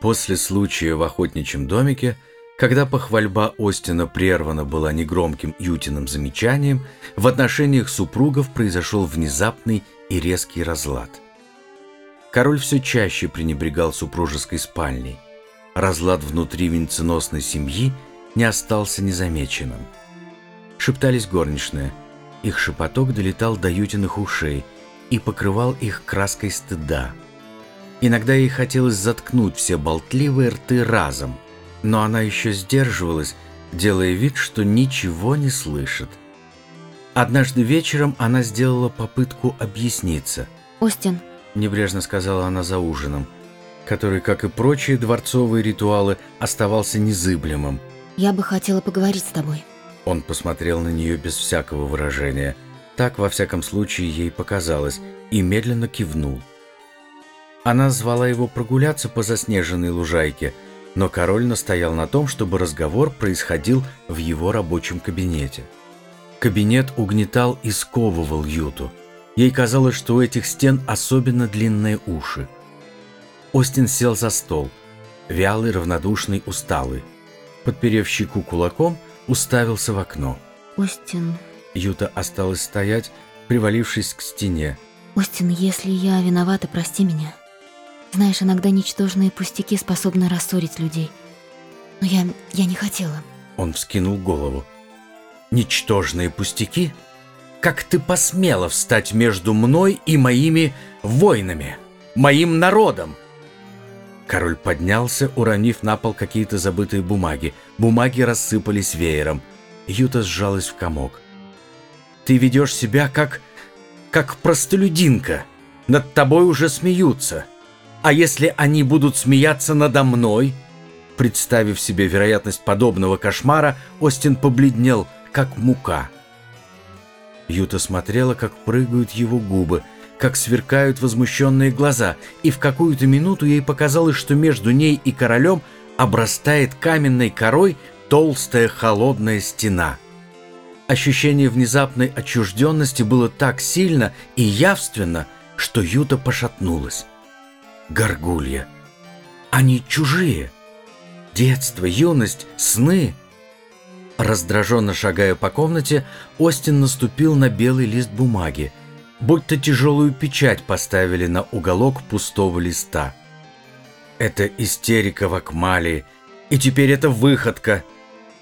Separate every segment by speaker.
Speaker 1: После случая в охотничьем домике, когда похвальба Остина прервана была негромким Ютиным замечанием, в отношениях супругов произошел внезапный и резкий разлад. Король все чаще пренебрегал супружеской спальней. Разлад внутри венценосной семьи не остался незамеченным. Шептались горничные. Их шепоток долетал до Ютиных ушей и покрывал их краской стыда – Иногда ей хотелось заткнуть все болтливые рты разом, но она еще сдерживалась, делая вид, что ничего не слышит. Однажды вечером она сделала попытку объясниться.
Speaker 2: «Остин», —
Speaker 1: небрежно сказала она за ужином, который, как и прочие дворцовые ритуалы, оставался незыблемым.
Speaker 2: «Я бы хотела поговорить с тобой».
Speaker 1: Он посмотрел на нее без всякого выражения. Так, во всяком случае, ей показалось, и медленно кивнул. Она звала его прогуляться по заснеженной лужайке, но король настоял на том, чтобы разговор происходил в его рабочем кабинете. Кабинет угнетал и сковывал Юту. Ей казалось, что у этих стен особенно длинные уши. Остин сел за стол, вялый, равнодушный, усталый. Подперев щеку кулаком, уставился в окно.
Speaker 2: «Остин...»
Speaker 1: Юта осталась стоять, привалившись к стене.
Speaker 2: «Остин, если я виновата, прости меня. Знаешь, иногда ничтожные пустяки способны рассорить людей. Но я... я не хотела.
Speaker 1: Он вскинул голову. Ничтожные пустяки? Как ты посмела встать между мной и моими воинами, моим народом? Король поднялся, уронив на пол какие-то забытые бумаги. Бумаги рассыпались веером. Юта сжалась в комок. «Ты ведешь себя как... как простолюдинка. Над тобой уже смеются. А если они будут смеяться надо мной? Представив себе вероятность подобного кошмара, Остин побледнел, как мука. Юта смотрела, как прыгают его губы, как сверкают возмущенные глаза, и в какую-то минуту ей показалось, что между ней и королем обрастает каменной корой толстая холодная стена. Ощущение внезапной отчужденности было так сильно и явственно, что Юта пошатнулась. Горгулья. Они чужие. Детство, юность, сны. Раздраженно шагая по комнате, Остин наступил на белый лист бумаги, будто тяжелую печать поставили на уголок пустого листа. Это истерика в Акмалии, и теперь это выходка.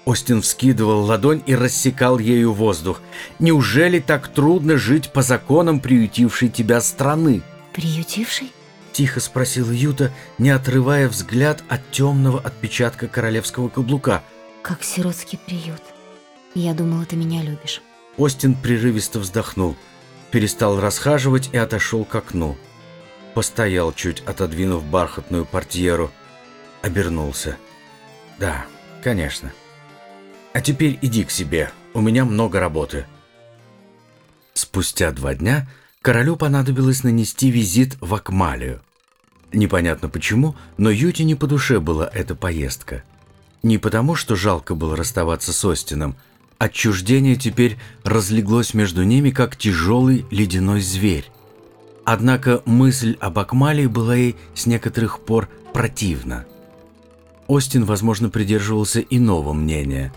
Speaker 1: Остин вскидывал ладонь и рассекал ею воздух. Неужели так трудно жить по законам приютившей тебя страны?
Speaker 2: Приютившей?
Speaker 1: Тихо спросила Юта, не отрывая взгляд от темного отпечатка королевского каблука.
Speaker 2: «Как сиротский приют. Я думала, ты меня любишь».
Speaker 1: Остин прерывисто вздохнул, перестал расхаживать и отошел к окну. Постоял, чуть отодвинув бархатную портьеру. Обернулся. «Да, конечно. А теперь иди к себе, у меня много работы». Спустя два дня королю понадобилось нанести визит в Акмалию. Непонятно почему, но Юте не по душе была эта поездка. Не потому, что жалко было расставаться с Остином. Отчуждение теперь разлеглось между ними, как тяжелый ледяной зверь. Однако мысль об Акмалии была ей с некоторых пор противна. Остин, возможно, придерживался иного мнения.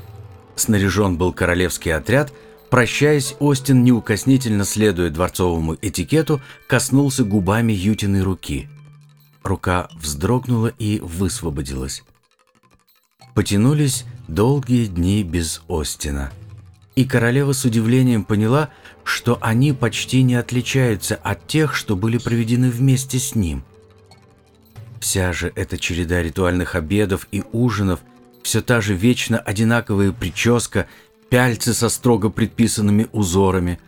Speaker 1: Снаряжен был королевский отряд – Прощаясь, Остин, неукоснительно следуя дворцовому этикету, коснулся губами Ютиной руки. Рука вздрогнула и высвободилась. Потянулись долгие дни без Остина. И королева с удивлением поняла, что они почти не отличаются от тех, что были проведены вместе с ним. Вся же эта череда ритуальных обедов и ужинов, все та же вечно одинаковая прическа пяльцы со строго предписанными узорами,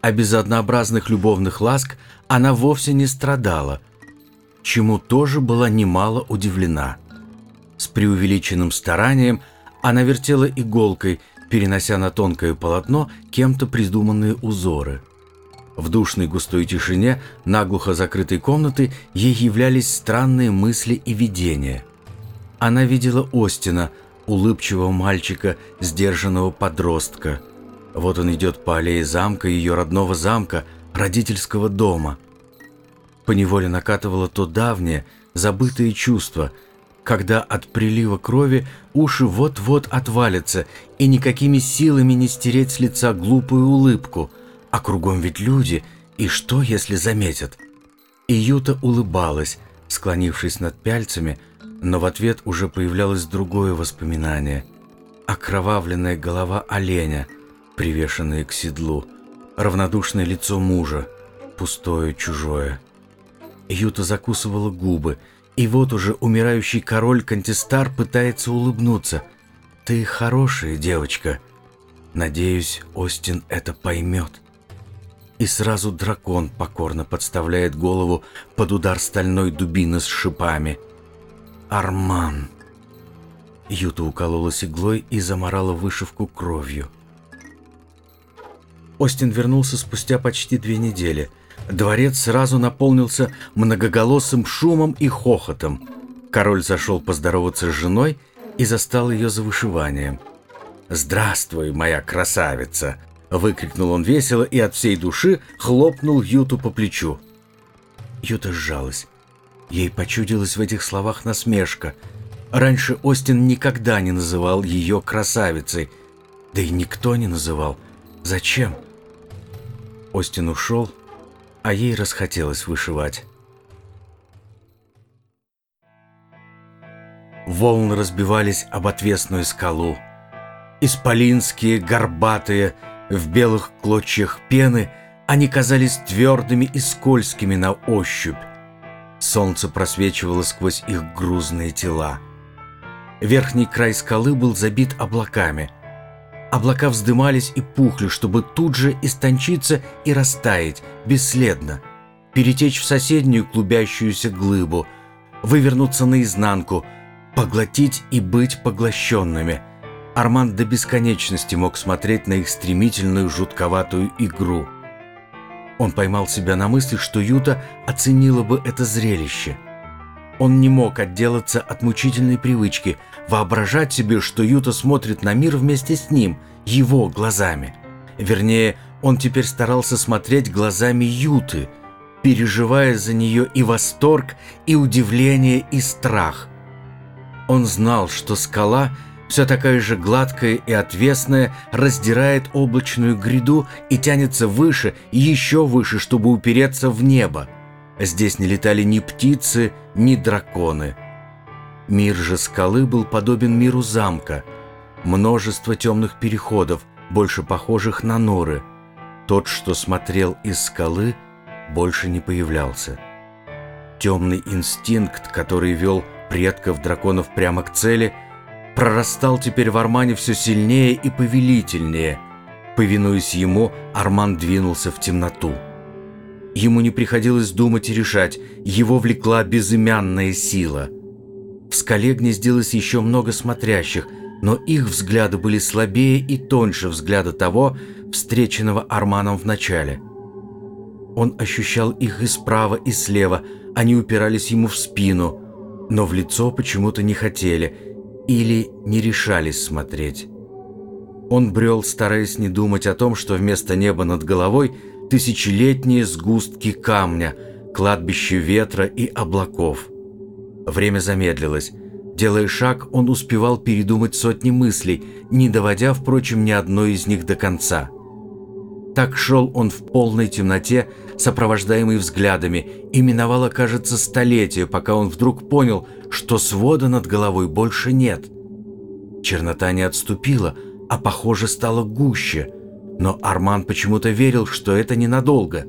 Speaker 1: а без однообразных любовных ласк она вовсе не страдала, чему тоже была немало удивлена. С преувеличенным старанием она вертела иголкой, перенося на тонкое полотно кем-то придуманные узоры. В душной густой тишине наглухо закрытой комнаты ей являлись странные мысли и видения. Она видела Остина – улыбчивого мальчика, сдержанного подростка. Вот он идет по аллее замка, ее родного замка, родительского дома. Поневоле накатывало то давнее, забытое чувство, когда от прилива крови уши вот-вот отвалятся, и никакими силами не стереть с лица глупую улыбку, а кругом ведь люди, и что, если заметят? И Юта улыбалась, склонившись над пяльцами, но в ответ уже появлялось другое воспоминание. Окровавленная голова оленя, привешенная к седлу, равнодушное лицо мужа, пустое, чужое. Юта закусывала губы, и вот уже умирающий король Кантистар пытается улыбнуться. «Ты хорошая девочка. Надеюсь, Остин это поймет». И сразу дракон покорно подставляет голову под удар стальной дубины с шипами. «Арман!» Юта укололась иглой и заморала вышивку кровью. Остин вернулся спустя почти две недели. Дворец сразу наполнился многоголосым шумом и хохотом. Король зашел поздороваться с женой и застал ее за вышиванием. «Здравствуй, моя красавица!» — выкрикнул он весело и от всей души хлопнул Юту по плечу. Юта сжалась. Ей почудилась в этих словах насмешка. Раньше Остин никогда не называл ее красавицей. Да и никто не называл. Зачем? Остин ушел, а ей расхотелось вышивать. Волны разбивались об отвесную скалу. Исполинские, горбатые, в белых клочьях пены, они казались твердыми и скользкими на ощупь. Солнце просвечивало сквозь их грузные тела. Верхний край скалы был забит облаками – Облака вздымались и пухли, чтобы тут же истончиться и растаять, бесследно, перетечь в соседнюю клубящуюся глыбу, вывернуться наизнанку, поглотить и быть поглощенными. Арман до бесконечности мог смотреть на их стремительную жутковатую игру. Он поймал себя на мысли, что Юта оценила бы это зрелище – он не мог отделаться от мучительной привычки воображать себе, что Юта смотрит на мир вместе с ним, его глазами. Вернее, он теперь старался смотреть глазами Юты, переживая за нее и восторг, и удивление, и страх. Он знал, что скала, все такая же гладкая и отвесная, раздирает облачную гряду и тянется выше и еще выше, чтобы упереться в небо. Здесь не летали ни птицы, ни драконы. Мир же скалы был подобен миру замка. Множество темных переходов, больше похожих на норы. Тот, что смотрел из скалы, больше не появлялся. Темный инстинкт, который вел предков драконов прямо к цели, прорастал теперь в Армане все сильнее и повелительнее. Повинуясь ему, Арман двинулся в темноту. Ему не приходилось думать и решать, его влекла безымянная сила. В скале гнездилось еще много смотрящих, но их взгляды были слабее и тоньше взгляда того, встреченного Арманом в начале. Он ощущал их и справа, и слева, они упирались ему в спину, но в лицо почему-то не хотели или не решались смотреть. Он брел, стараясь не думать о том, что вместо неба над головой – тысячелетние сгустки камня, кладбище ветра и облаков. Время замедлилось. Делая шаг, он успевал передумать сотни мыслей, не доводя, впрочем, ни одной из них до конца. Так шел он в полной темноте, сопровождаемый взглядами, и миновало, кажется, столетие, пока он вдруг понял, что свода над головой больше нет. Чернота не отступила, а, похоже, стала гуще – но Арман почему-то верил, что это ненадолго.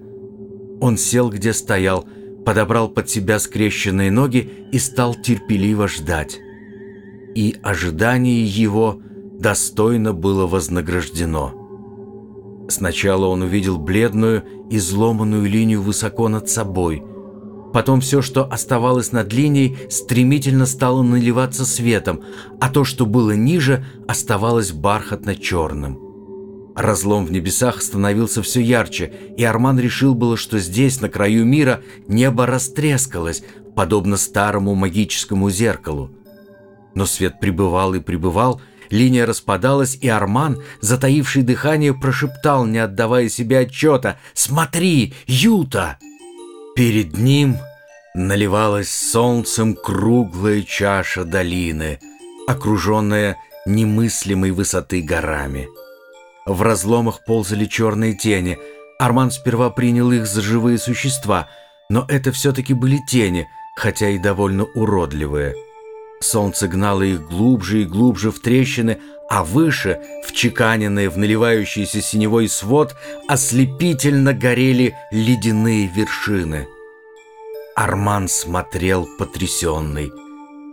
Speaker 1: Он сел, где стоял, подобрал под себя скрещенные ноги и стал терпеливо ждать. И ожидание его достойно было вознаграждено. Сначала он увидел бледную, изломанную линию высоко над собой. Потом все, что оставалось над линией, стремительно стало наливаться светом, а то, что было ниже, оставалось бархатно-черным. Разлом в небесах становился все ярче, и Арман решил было, что здесь, на краю мира, небо растрескалось, подобно старому магическому зеркалу. Но свет пребывал и пребывал, линия распадалась, и Арман, затаивший дыхание, прошептал, не отдавая себе отчета, «Смотри, Юта!» Перед ним Наливалась солнцем круглая чаша долины, окруженная немыслимой высоты горами. В разломах ползали черные тени. Арман сперва принял их за живые существа, но это все-таки были тени, хотя и довольно уродливые. Солнце гнало их глубже и глубже в трещины, а выше, вчеканенные в наливающийся синевой свод, ослепительно горели ледяные вершины. Арман смотрел потрясенный.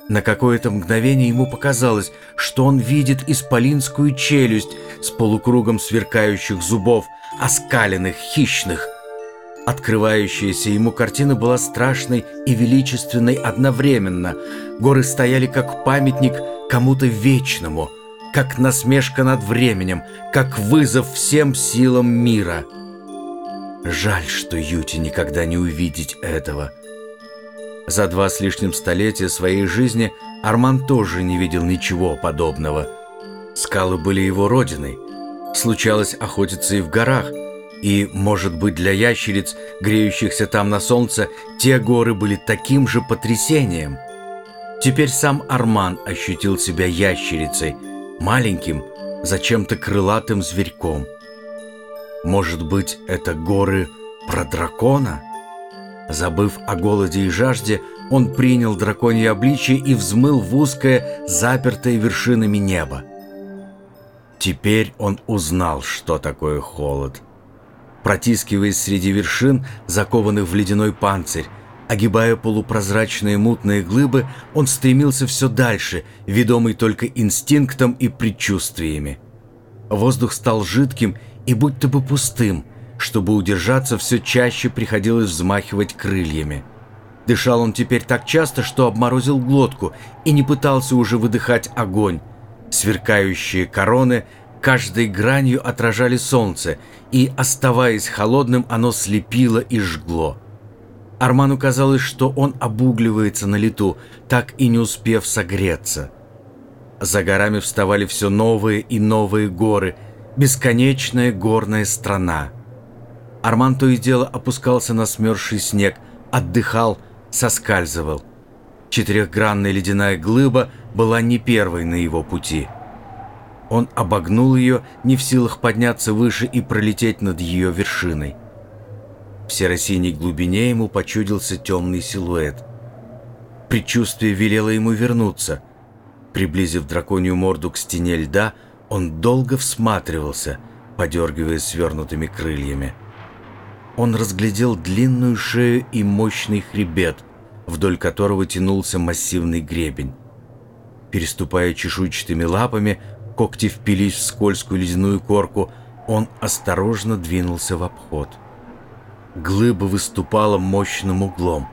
Speaker 1: На какое-то мгновение ему показалось, что он видит исполинскую челюсть с полукругом сверкающих зубов, оскаленных, хищных. Открывающаяся ему картина была страшной и величественной одновременно. Горы стояли как памятник кому-то вечному – как насмешка над временем, как вызов всем силам мира. Жаль, что Юте никогда не увидеть этого. За два с лишним столетия своей жизни Арман тоже не видел ничего подобного. Скалы были его родиной. Случалось охотиться и в горах. И, может быть, для ящериц, греющихся там на солнце, те горы были таким же потрясением. Теперь сам Арман ощутил себя ящерицей – маленьким, зачем-то крылатым зверьком. Может быть, это горы про дракона? Забыв о голоде и жажде, он принял драконье обличие и взмыл в узкое, запертое вершинами небо. Теперь он узнал, что такое холод. Протискиваясь среди вершин, закованных в ледяной панцирь, Огибая полупрозрачные мутные глыбы, он стремился все дальше, ведомый только инстинктом и предчувствиями. Воздух стал жидким и будто бы пустым. Чтобы удержаться, все чаще приходилось взмахивать крыльями. Дышал он теперь так часто, что обморозил глотку и не пытался уже выдыхать огонь. Сверкающие короны каждой гранью отражали солнце, и, оставаясь холодным, оно слепило и жгло. Арману казалось, что он обугливается на лету, так и не успев согреться. За горами вставали все новые и новые горы, бесконечная горная страна. Арман то и дело опускался на смерзший снег, отдыхал, соскальзывал. Четырехгранная ледяная глыба была не первой на его пути. Он обогнул ее, не в силах подняться выше и пролететь над ее вершиной. В серо-синей глубине ему почудился темный силуэт. Предчувствие велело ему вернуться. Приблизив драконью морду к стене льда, он долго всматривался, подергивая свернутыми крыльями. Он разглядел длинную шею и мощный хребет, вдоль которого тянулся массивный гребень. Переступая чешуйчатыми лапами, когти впились в скользкую ледяную корку, он осторожно двинулся в обход. — Глыба выступала мощным углом.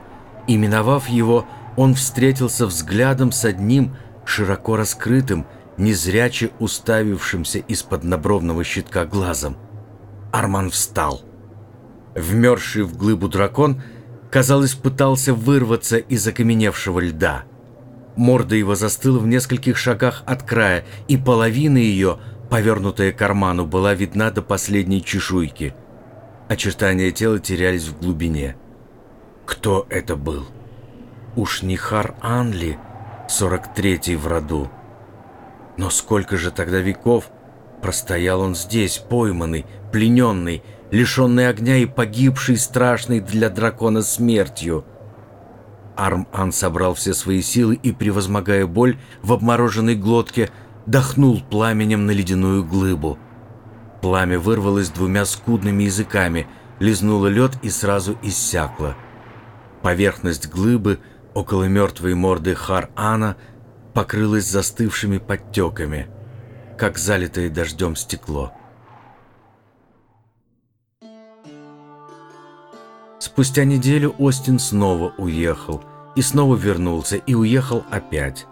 Speaker 1: И, миновав его, он встретился взглядом с одним широко раскрытым, незряче уставившимся из-под набровного щитка глазом. Арман встал. Вмерзший в глыбу дракон, казалось, пытался вырваться из окаменевшего льда. Морда его застыла в нескольких шагах от края, и половина ее, повернутая к карману, была видна до последней чешуйки – Очертания тела терялись в глубине. Кто это был? Уж не Хар Анли, 43-й в роду. Но сколько же тогда веков простоял он здесь, пойманный, плененный, лишенный огня и погибший страшной для дракона смертью. Арм-Ан собрал все свои силы и, превозмогая боль в обмороженной глотке, дохнул пламенем на ледяную глыбу. Пламя вырвалось двумя скудными языками, лизнуло лед и сразу иссякло. Поверхность глыбы около мертвой морды Хар-Ана покрылась застывшими подтеками, как залитое дождем стекло. Спустя неделю Остин снова уехал, и снова вернулся, и уехал опять.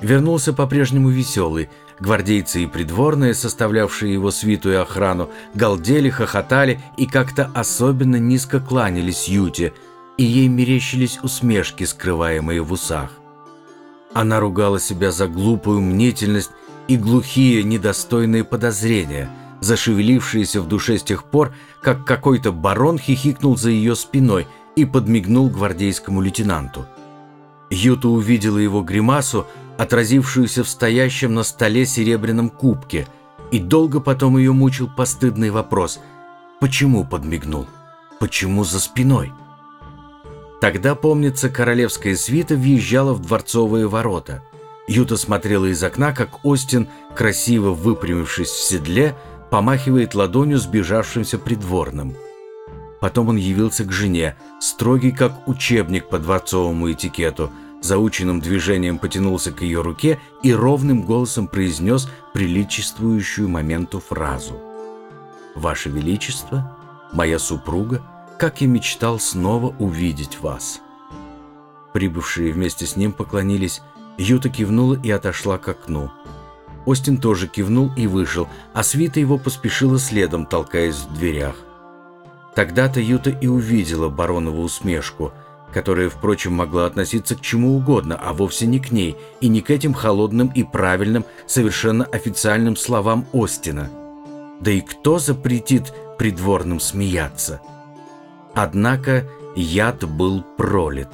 Speaker 1: Вернулся по-прежнему веселый, Гвардейцы и придворные, составлявшие его свиту и охрану, галдели, хохотали и как-то особенно низко кланялись Юте, и ей мерещились усмешки, скрываемые в усах. Она ругала себя за глупую мнительность и глухие, недостойные подозрения, зашевелившиеся в душе с тех пор, как какой-то барон хихикнул за ее спиной и подмигнул гвардейскому лейтенанту. Юта увидела его гримасу, отразившуюся в стоящем на столе серебряном кубке, и долго потом ее мучил постыдный вопрос «Почему подмигнул? Почему за спиной?» Тогда, помнится, королевская свита въезжала в дворцовые ворота. Юта смотрела из окна, как Остин, красиво выпрямившись в седле, помахивает ладонью сбежавшимся придворным. Потом он явился к жене, строгий как учебник по дворцовому этикету, заученным движением потянулся к ее руке и ровным голосом произнес приличествующую моменту фразу. «Ваше Величество, моя супруга, как я мечтал снова увидеть вас». Прибывшие вместе с ним поклонились, Юта кивнула и отошла к окну. Остин тоже кивнул и вышел, а свита его поспешила следом, толкаясь в дверях. Тогда-то Юта и увидела баронову усмешку, которая, впрочем, могла относиться к чему угодно, а вовсе не к ней, и не к этим холодным и правильным, совершенно официальным словам Остина. Да и кто запретит придворным смеяться? Однако яд был пролит.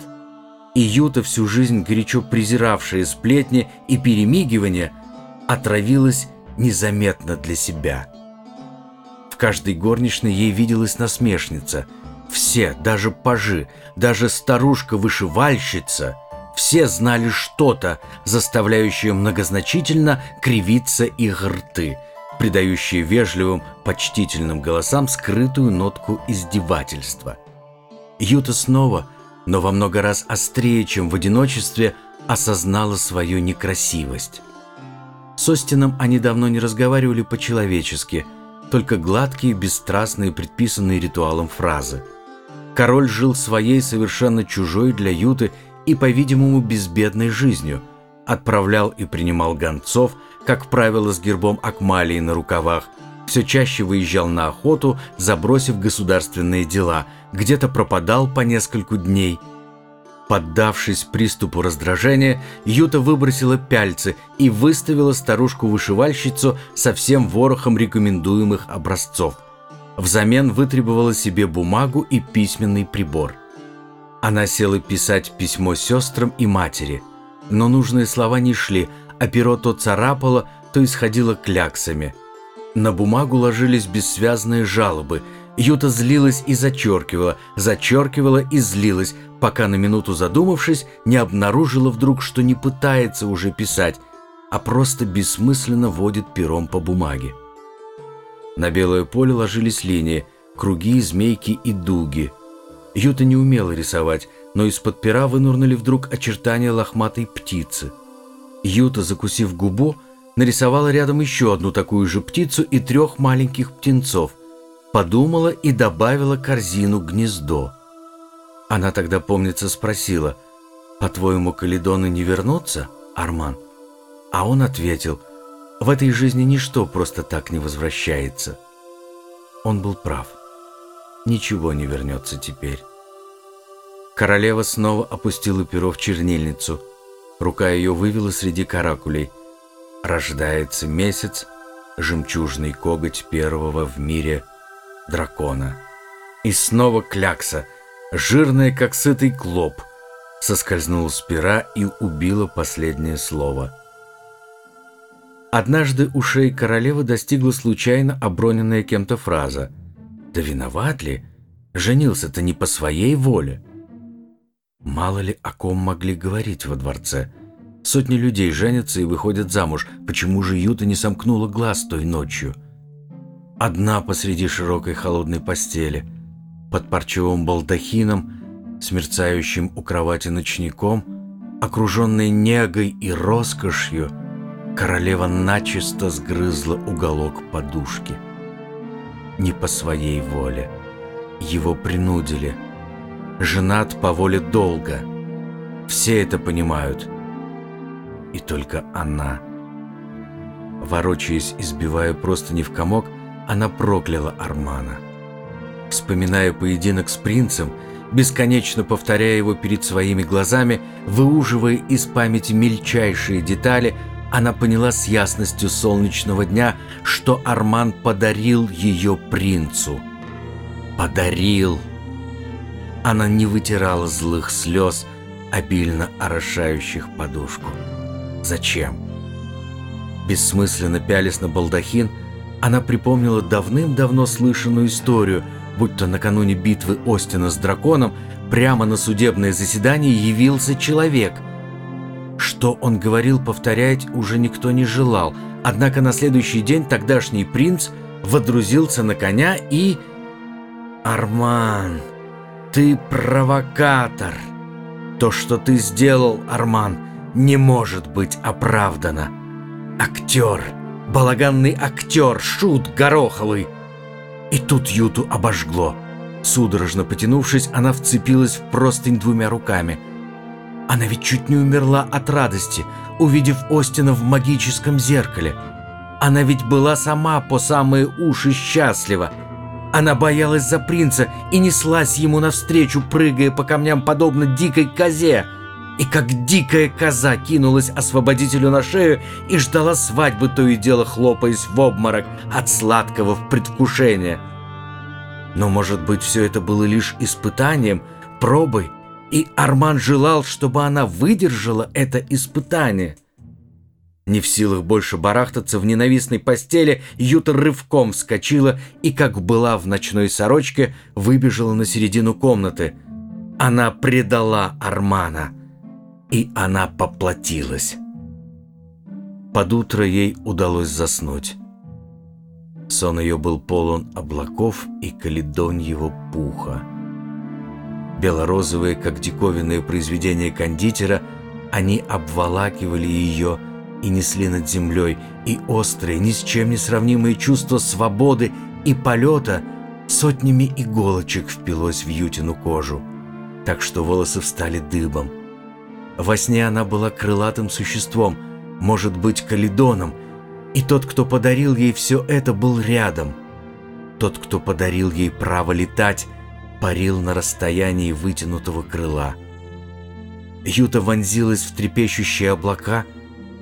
Speaker 1: И Юта, всю жизнь горячо презиравшая сплетни и перемигивания, отравилась незаметно для себя – каждой горничной ей виделась насмешница. Все, даже пажи, даже старушка-вышивальщица, все знали что-то, заставляющее многозначительно кривиться их рты, придающее вежливым, почтительным голосам скрытую нотку издевательства. Юта снова, но во много раз острее, чем в одиночестве, осознала свою некрасивость. С Остином они давно не разговаривали по-человечески – только гладкие, бесстрастные, предписанные ритуалом фразы. Король жил своей совершенно чужой для Юты и, по-видимому, безбедной жизнью. Отправлял и принимал гонцов, как правило, с гербом Акмалии на рукавах, все чаще выезжал на охоту, забросив государственные дела, где-то пропадал по нескольку дней – Поддавшись приступу раздражения, Юта выбросила пяльцы и выставила старушку-вышивальщицу со всем ворохом рекомендуемых образцов. Взамен вытребовала себе бумагу и письменный прибор. Она села писать письмо сестрам и матери, но нужные слова не шли, а перо то царапало, то исходило кляксами. На бумагу ложились бессвязные жалобы – Юта злилась и зачеркивала, зачеркивала и злилась, пока на минуту задумавшись, не обнаружила вдруг, что не пытается уже писать, а просто бессмысленно водит пером по бумаге. На белое поле ложились линии, круги, змейки и дуги. Юта не умела рисовать, но из-под пера вынурнули вдруг очертания лохматой птицы. Юта, закусив губу, нарисовала рядом еще одну такую же птицу и трех маленьких птенцов подумала и добавила корзину гнездо. Она тогда, помнится, спросила, «По-твоему, Каледоны не вернутся, Арман?» А он ответил, «В этой жизни ничто просто так не возвращается». Он был прав. Ничего не вернется теперь. Королева снова опустила перо в чернильницу. Рука ее вывела среди каракулей. Рождается месяц, жемчужный коготь первого в мире – дракона. И снова клякса, жирная, как сытый клоп, соскользнула с пера и убила последнее слово. Однажды у шеи королевы достигла случайно оброненная кем-то фраза «Да виноват ли? Женился-то не по своей воле». Мало ли о ком могли говорить во дворце. Сотни людей женятся и выходят замуж. Почему же Юта не сомкнула глаз той ночью? одна посреди широкой холодной постели, под парчевым балдахином, смерцающим у кровати ночником, окруженной негой и роскошью, королева начисто сгрызла уголок подушки. Не по своей воле. Его принудили. Женат по воле долга. Все это понимают. И только она. Ворочаясь, избивая просто не в комок, она прокляла Армана. Вспоминая поединок с принцем, бесконечно повторяя его перед своими глазами, выуживая из памяти мельчайшие детали, она поняла с ясностью солнечного дня, что Арман подарил ее принцу. Подарил. она не вытирала злых слез, обильно орошающих подушку. Зачем? Бессмысленно пялись на балдахин, она припомнила давным-давно слышанную историю, будто накануне битвы Остина с драконом прямо на судебное заседание явился человек. Что он говорил, повторять уже никто не желал, однако на следующий день тогдашний принц водрузился на коня и... «Арман, ты провокатор! То, что ты сделал, Арман, не может быть оправдано! Актер!» балаганный актер, шут гороховый. И тут Юту обожгло. Судорожно потянувшись, она вцепилась в простынь двумя руками. Она ведь чуть не умерла от радости, увидев Остина в магическом зеркале. Она ведь была сама по самые уши счастлива. Она боялась за принца и неслась ему навстречу, прыгая по камням подобно дикой козе – и как дикая коза кинулась освободителю на шею и ждала свадьбы, то и дело хлопаясь в обморок от сладкого в предвкушения. Но, может быть, все это было лишь испытанием, пробой, и Арман желал, чтобы она выдержала это испытание. Не в силах больше барахтаться в ненавистной постели, Юта рывком вскочила и, как была в ночной сорочке, выбежала на середину комнаты. Она предала Армана — и она поплатилась. Под утро ей удалось заснуть. Сон ее был полон облаков и каледоньего пуха. Белорозовые, как диковинное произведение кондитера, они обволакивали ее и несли над землей, и острые, ни с чем не сравнимые чувства свободы и полета сотнями иголочек впилось в Ютину кожу, так что волосы встали дыбом – во сне она была крылатым существом, может быть, каледоном, и тот, кто подарил ей все это, был рядом. Тот, кто подарил ей право летать, парил на расстоянии вытянутого крыла. Юта вонзилась в трепещущие облака,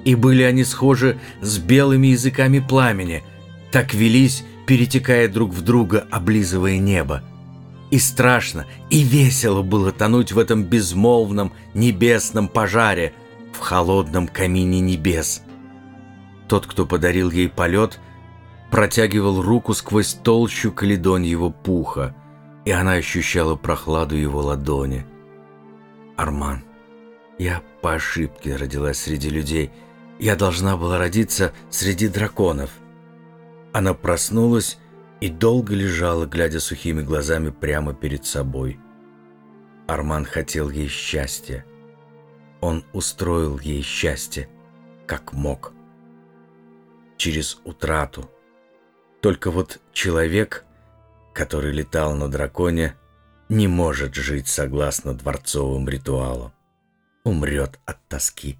Speaker 1: и были они схожи с белыми языками пламени, так велись, перетекая друг в друга, облизывая небо. И страшно, и весело было тонуть в этом безмолвном небесном пожаре, в холодном камине небес. Тот, кто подарил ей полет, протягивал руку сквозь толщу каледоньего пуха, и она ощущала прохладу его ладони. «Арман, я по ошибке родилась среди людей. Я должна была родиться среди драконов». Она проснулась и долго лежала, глядя сухими глазами прямо перед собой. Арман хотел ей счастья. Он устроил ей счастье, как мог. Через утрату. Только вот человек, который летал на драконе, не может жить согласно дворцовым ритуалам. Умрет от тоски.